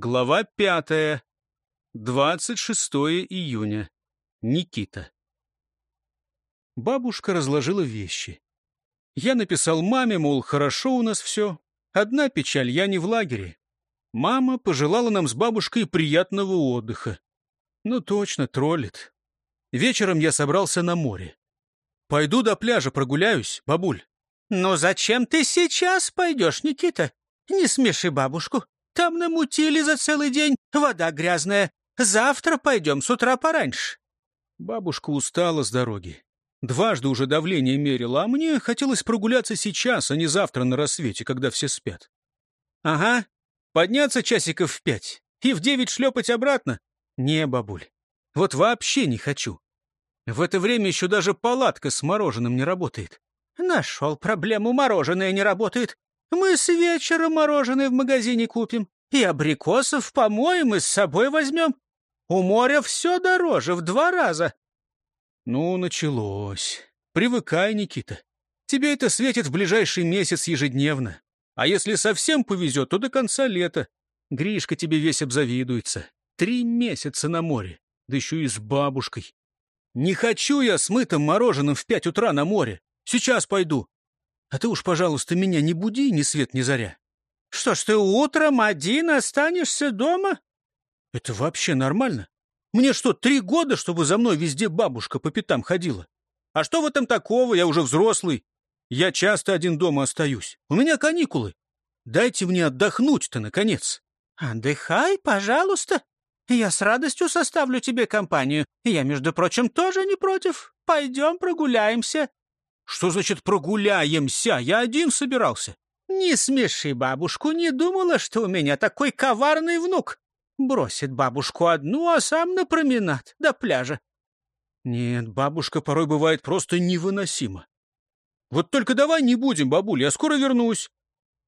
Глава пятая. 26 июня. Никита. Бабушка разложила вещи. Я написал маме, мол, хорошо у нас все. Одна печаль, я не в лагере. Мама пожелала нам с бабушкой приятного отдыха. Ну точно, троллит. Вечером я собрался на море. Пойду до пляжа прогуляюсь, бабуль. «Ну зачем ты сейчас пойдешь, Никита? Не смеши бабушку. Там намутили за целый день, вода грязная. Завтра пойдем с утра пораньше». Бабушка устала с дороги. Дважды уже давление мерила, а мне хотелось прогуляться сейчас, а не завтра на рассвете, когда все спят. Ага, подняться часиков в пять и в девять шлепать обратно? Не, бабуль, вот вообще не хочу. В это время еще даже палатка с мороженым не работает. Нашел проблему, мороженое не работает. Мы с вечера мороженое в магазине купим. И абрикосов помоем и с собой возьмем. У моря все дороже в два раза. Ну, началось. Привыкай, Никита. Тебе это светит в ближайший месяц ежедневно. А если совсем повезет, то до конца лета. Гришка тебе весь обзавидуется. Три месяца на море, да еще и с бабушкой. Не хочу я с мытым мороженым в пять утра на море. Сейчас пойду. А ты уж, пожалуйста, меня не буди ни свет ни заря. Что ж ты утром один останешься дома? Это вообще нормально? Мне что, три года, чтобы за мной везде бабушка по пятам ходила? А что в этом такого? Я уже взрослый. Я часто один дома остаюсь. У меня каникулы. Дайте мне отдохнуть-то, наконец. Отдыхай, пожалуйста. Я с радостью составлю тебе компанию. Я, между прочим, тоже не против. Пойдем прогуляемся. Что значит прогуляемся? Я один собирался. Не смеши бабушку, не думала, что у меня такой коварный внук. Бросит бабушку одну, а сам на променад до пляжа. Нет, бабушка порой бывает просто невыносима. Вот только давай не будем, бабуль, я скоро вернусь.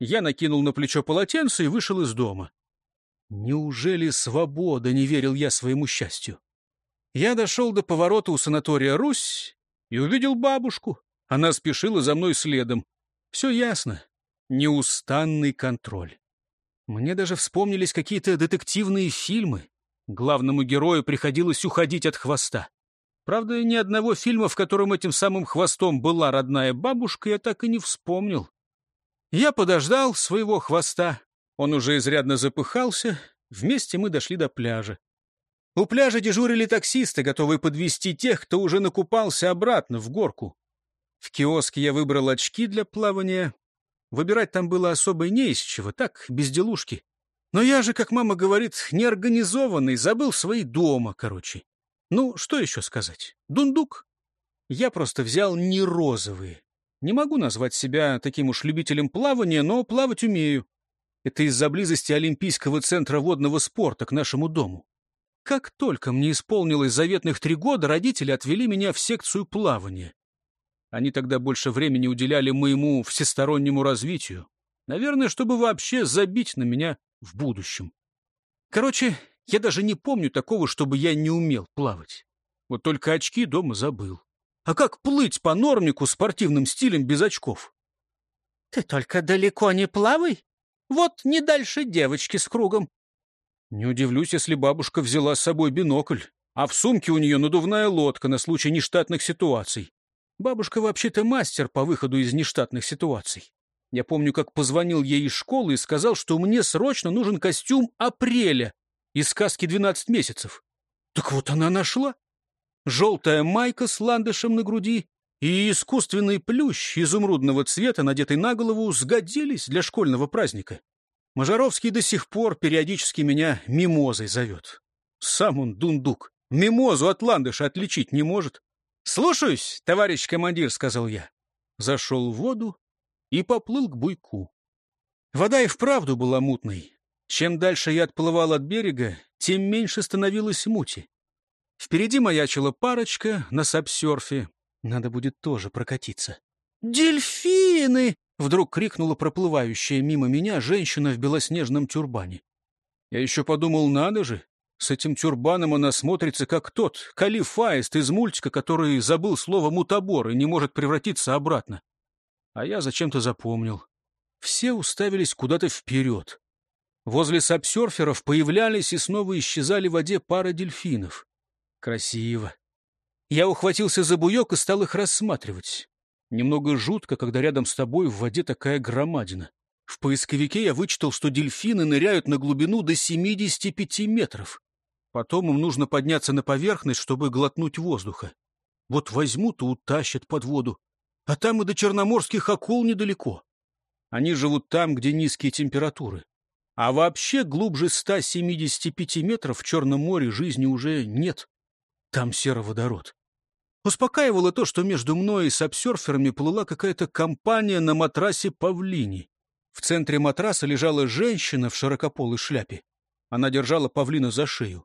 Я накинул на плечо полотенце и вышел из дома. Неужели свобода, не верил я своему счастью? Я дошел до поворота у санатория «Русь» и увидел бабушку. Она спешила за мной следом. Все ясно. Неустанный контроль. Мне даже вспомнились какие-то детективные фильмы. Главному герою приходилось уходить от хвоста. Правда, ни одного фильма, в котором этим самым хвостом была родная бабушка, я так и не вспомнил. Я подождал своего хвоста. Он уже изрядно запыхался. Вместе мы дошли до пляжа. У пляжа дежурили таксисты, готовые подвести тех, кто уже накупался обратно в горку. В киоске я выбрал очки для плавания. Выбирать там было особо не из чего, так, безделушки. Но я же, как мама говорит, неорганизованный, забыл свои дома, короче. Ну, что еще сказать? Дундук. Я просто взял не розовые. Не могу назвать себя таким уж любителем плавания, но плавать умею. Это из-за близости Олимпийского центра водного спорта к нашему дому. Как только мне исполнилось заветных три года, родители отвели меня в секцию плавания. Они тогда больше времени уделяли моему всестороннему развитию. Наверное, чтобы вообще забить на меня в будущем. Короче, я даже не помню такого, чтобы я не умел плавать. Вот только очки дома забыл. А как плыть по нормику спортивным стилем без очков? Ты только далеко не плавай. Вот не дальше девочки с кругом. Не удивлюсь, если бабушка взяла с собой бинокль, а в сумке у нее надувная лодка на случай нештатных ситуаций. Бабушка вообще-то мастер по выходу из нештатных ситуаций. Я помню, как позвонил ей из школы и сказал, что мне срочно нужен костюм апреля из сказки «12 месяцев». Так вот она нашла. Желтая майка с ландышем на груди и искусственный плющ изумрудного цвета, надетый на голову, сгодились для школьного праздника. Мажаровский до сих пор периодически меня мимозой зовет. Сам он дундук. Мимозу от ландыша отличить не может. «Слушаюсь, товарищ командир», — сказал я. Зашел в воду и поплыл к буйку. Вода и вправду была мутной. Чем дальше я отплывал от берега, тем меньше становилось мути. Впереди маячила парочка на сапсерфе. Надо будет тоже прокатиться. «Дельфины!» — вдруг крикнула проплывающая мимо меня женщина в белоснежном тюрбане. Я еще подумал, надо же, с этим тюрбаном она смотрится, как тот Калиф Аист из мультика, который забыл слово «мутабор» и не может превратиться обратно. А я зачем-то запомнил. Все уставились куда-то вперед. Возле сапсерферов появлялись и снова исчезали в воде пара дельфинов. Красиво. Я ухватился за буек и стал их рассматривать. Немного жутко, когда рядом с тобой в воде такая громадина. В поисковике я вычитал, что дельфины ныряют на глубину до 75 метров. Потом им нужно подняться на поверхность, чтобы глотнуть воздуха. Вот возьмут и утащат под воду. А там и до черноморских акул недалеко. Они живут там, где низкие температуры. А вообще глубже 175 метров в Черном море жизни уже нет. Там сероводород. Успокаивало то, что между мной и сапсерферами плыла какая-то компания на матрасе павлини. В центре матраса лежала женщина в широкополой шляпе. Она держала павлина за шею.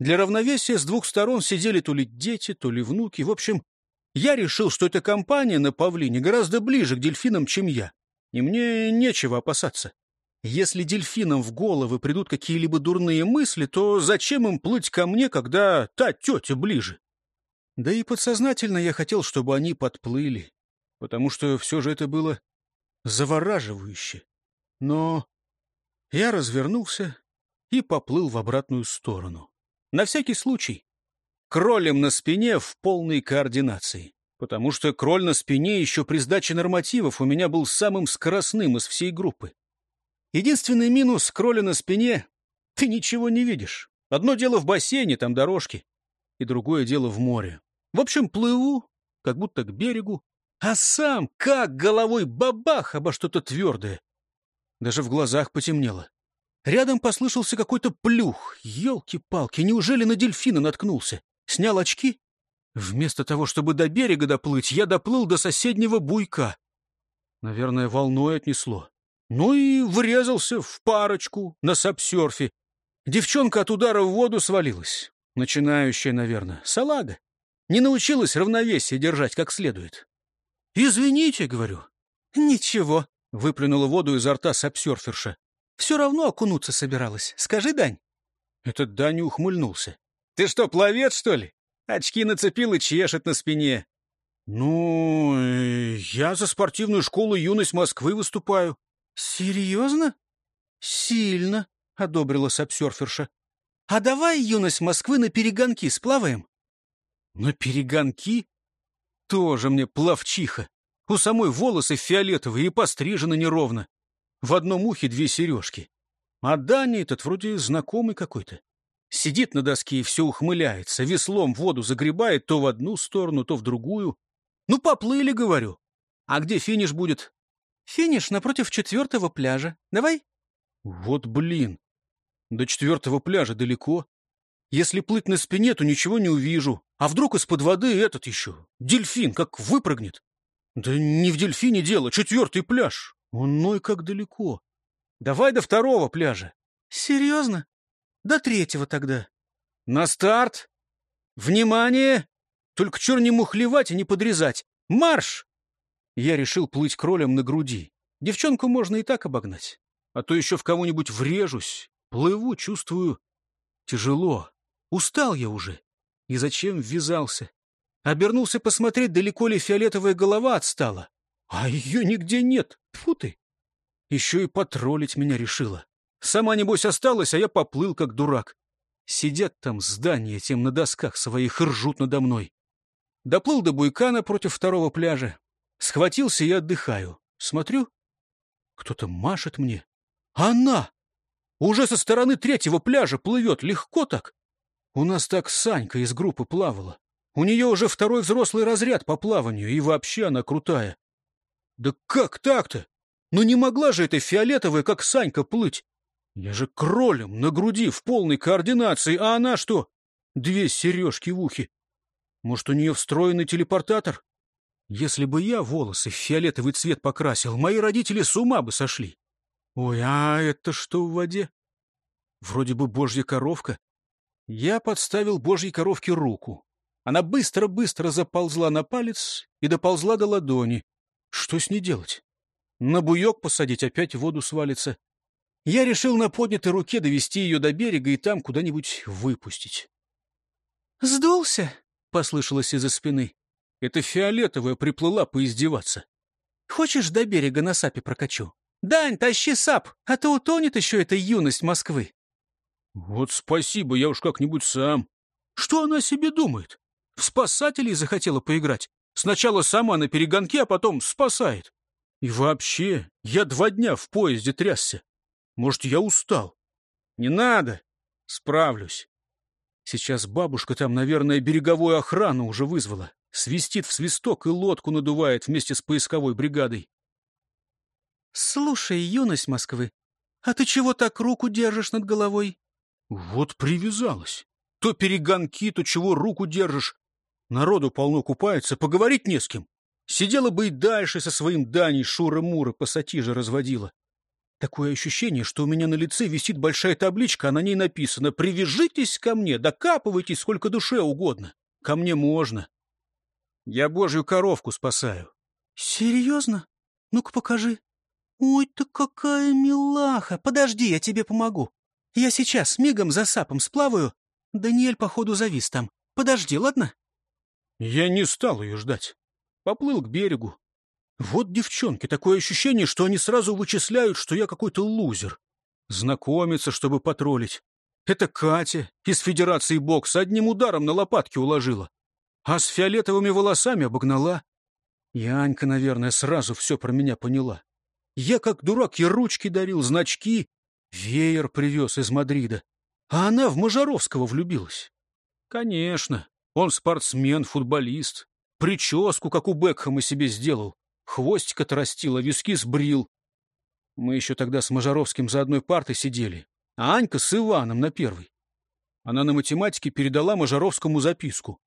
Для равновесия с двух сторон сидели то ли дети, то ли внуки. В общем, я решил, что эта компания на павлине гораздо ближе к дельфинам, чем я. И мне нечего опасаться. Если дельфинам в головы придут какие-либо дурные мысли, то зачем им плыть ко мне, когда та тетя ближе? Да и подсознательно я хотел, чтобы они подплыли, потому что все же это было завораживающе. Но я развернулся и поплыл в обратную сторону. На всякий случай. Кролем на спине в полной координации. Потому что кроль на спине еще при сдаче нормативов у меня был самым скоростным из всей группы. Единственный минус кроля на спине — ты ничего не видишь. Одно дело в бассейне, там дорожки, и другое дело в море. В общем, плыву, как будто к берегу, а сам как головой бабах обо что-то твердое. Даже в глазах потемнело. Рядом послышался какой-то плюх. Елки-палки, неужели на дельфина наткнулся? Снял очки? Вместо того, чтобы до берега доплыть, я доплыл до соседнего буйка. Наверное, волной отнесло. Ну и врезался в парочку на сапсерфе. Девчонка от удара в воду свалилась. Начинающая, наверное. Салага. Не научилась равновесие держать как следует. «Извините», — говорю. «Ничего», — выплюнула воду изо рта сапсерферша. «Все равно окунуться собиралась. Скажи, Дань». Этот Дань ухмыльнулся. «Ты что, пловец, что ли? Очки нацепил и чешет на спине». «Ну, э, я за спортивную школу «Юность Москвы» выступаю». «Серьезно?» «Сильно», — одобрила сапсерферша. «А давай, «Юность Москвы», на перегонки сплаваем?» «На перегонки?» Тоже мне плавчиха. У самой волосы фиолетовые и пострижены неровно. В одном ухе две сережки. А Даня этот вроде знакомый какой-то. Сидит на доске и все ухмыляется, веслом воду загребает то в одну сторону, то в другую. Ну, поплыли, говорю. А где финиш будет? Финиш напротив четвертого пляжа. Давай. Вот блин. До четвертого пляжа далеко. Если плыть на спине, то ничего не увижу. А вдруг из-под воды этот еще, дельфин, как выпрыгнет? Да не в дельфине дело, четвертый пляж. Он ной как далеко. Давай до второго пляжа. Серьезно? До третьего тогда. На старт. Внимание! Только чур не мухлевать и не подрезать. Марш! Я решил плыть кролем на груди. Девчонку можно и так обогнать. А то еще в кого-нибудь врежусь. Плыву, чувствую. Тяжело. Устал я уже. И зачем ввязался? Обернулся посмотреть, далеко ли фиолетовая голова отстала. А ее нигде нет. Фу ты! Еще и потроллить меня решила. Сама, небось, осталась, а я поплыл, как дурак. Сидят там здания тем на досках своих и ржут надо мной. Доплыл до буйкана против второго пляжа. Схватился и отдыхаю. Смотрю, кто-то машет мне. Она! Уже со стороны третьего пляжа плывет, легко так. У нас так Санька из группы плавала. У нее уже второй взрослый разряд по плаванию, и вообще она крутая. Да как так-то? Ну не могла же эта фиолетовая, как Санька, плыть. Я же кролем на груди в полной координации, а она что? Две сережки в ухе. Может, у нее встроенный телепортатор? Если бы я волосы в фиолетовый цвет покрасил, мои родители с ума бы сошли. Ой, а это что в воде? Вроде бы божья коровка. Я подставил божьей коровке руку. Она быстро-быстро заползла на палец и доползла до ладони. Что с ней делать? На буек посадить, опять в воду свалится. Я решил на поднятой руке довести ее до берега и там куда-нибудь выпустить. «Сдулся?» — послышалось из-за спины. Это фиолетовая приплыла поиздеваться. «Хочешь, до берега на сапе прокачу? Дань, тащи сап, а то утонет еще эта юность Москвы. Вот спасибо, я уж как-нибудь сам. Что она себе думает? В спасателей захотела поиграть. Сначала сама на перегонке, а потом спасает. И вообще, я два дня в поезде трясся. Может, я устал? Не надо. Справлюсь. Сейчас бабушка там, наверное, береговую охрану уже вызвала. Свистит в свисток и лодку надувает вместе с поисковой бригадой. Слушай, юность Москвы, а ты чего так руку держишь над головой? Вот привязалась. То перегонки, то чего руку держишь. Народу полно купается, поговорить не с кем. Сидела бы и дальше со своим Даней Шура-Мура пассатижа разводила. Такое ощущение, что у меня на лице висит большая табличка, а на ней написано «Привяжитесь ко мне, докапывайтесь сколько душе угодно. Ко мне можно. Я божью коровку спасаю». «Серьезно? Ну-ка покажи». «Ой, ты какая милаха! Подожди, я тебе помогу. Я сейчас мигом за сапом сплаваю. Даниэль, походу, завис там. Подожди, ладно?» Я не стал ее ждать. Поплыл к берегу. Вот девчонки, такое ощущение, что они сразу вычисляют, что я какой-то лузер. Знакомиться, чтобы потроллить. Это Катя из Федерации бокса одним ударом на лопатки уложила. А с фиолетовыми волосами обогнала. И Анька, наверное, сразу все про меня поняла. Я, как дурак, ей ручки дарил, значки, веер привез из Мадрида. А она в Можаровского влюбилась. Конечно, он спортсмен, футболист. Прическу, как у Бекхэма, себе сделал. Хвостик отрастил, а виски сбрил. Мы еще тогда с Можаровским за одной партой сидели, а Анька с Иваном на первой. Она на математике передала Можаровскому записку.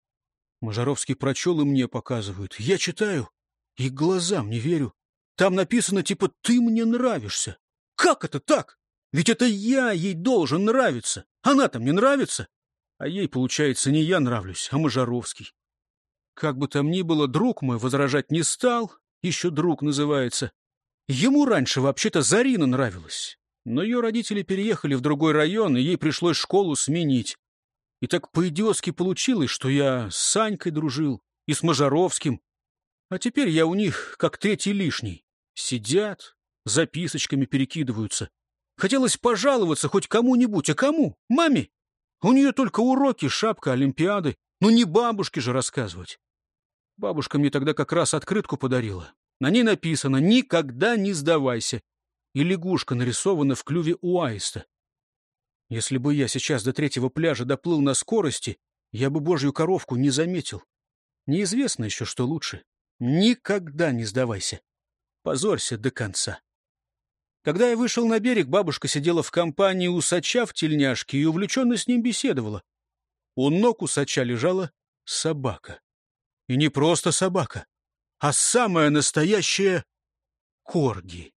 Можаровский прочел и мне показывают. Я читаю и глазам не верю. Там написано типа «ты мне нравишься». Как это так? Ведь это я ей должен нравиться. Она-то мне нравится. А ей, получается, не я нравлюсь, а Можаровский. Как бы там ни было, друг мой возражать не стал, еще друг называется. Ему раньше вообще-то Зарина нравилась, но ее родители переехали в другой район, и ей пришлось школу сменить. И так по-идиотски получилось, что я с Санькой дружил и с Можаровским. А теперь я у них как третий лишний. Сидят, записочками перекидываются. Хотелось пожаловаться хоть кому-нибудь, а кому? Маме? У нее только уроки, шапка, олимпиады. Ну не бабушке же рассказывать. Бабушка мне тогда как раз открытку подарила. На ней написано «Никогда не сдавайся». И лягушка нарисована в клюве у аиста. Если бы я сейчас до третьего пляжа доплыл на скорости, я бы божью коровку не заметил. Неизвестно еще, что лучше. Никогда не сдавайся. Позорься до конца. Когда я вышел на берег, бабушка сидела в компании усача в тельняшке и увлеченно с ним беседовала. У ног усача лежала собака. И не просто собака, а самая настоящая корги.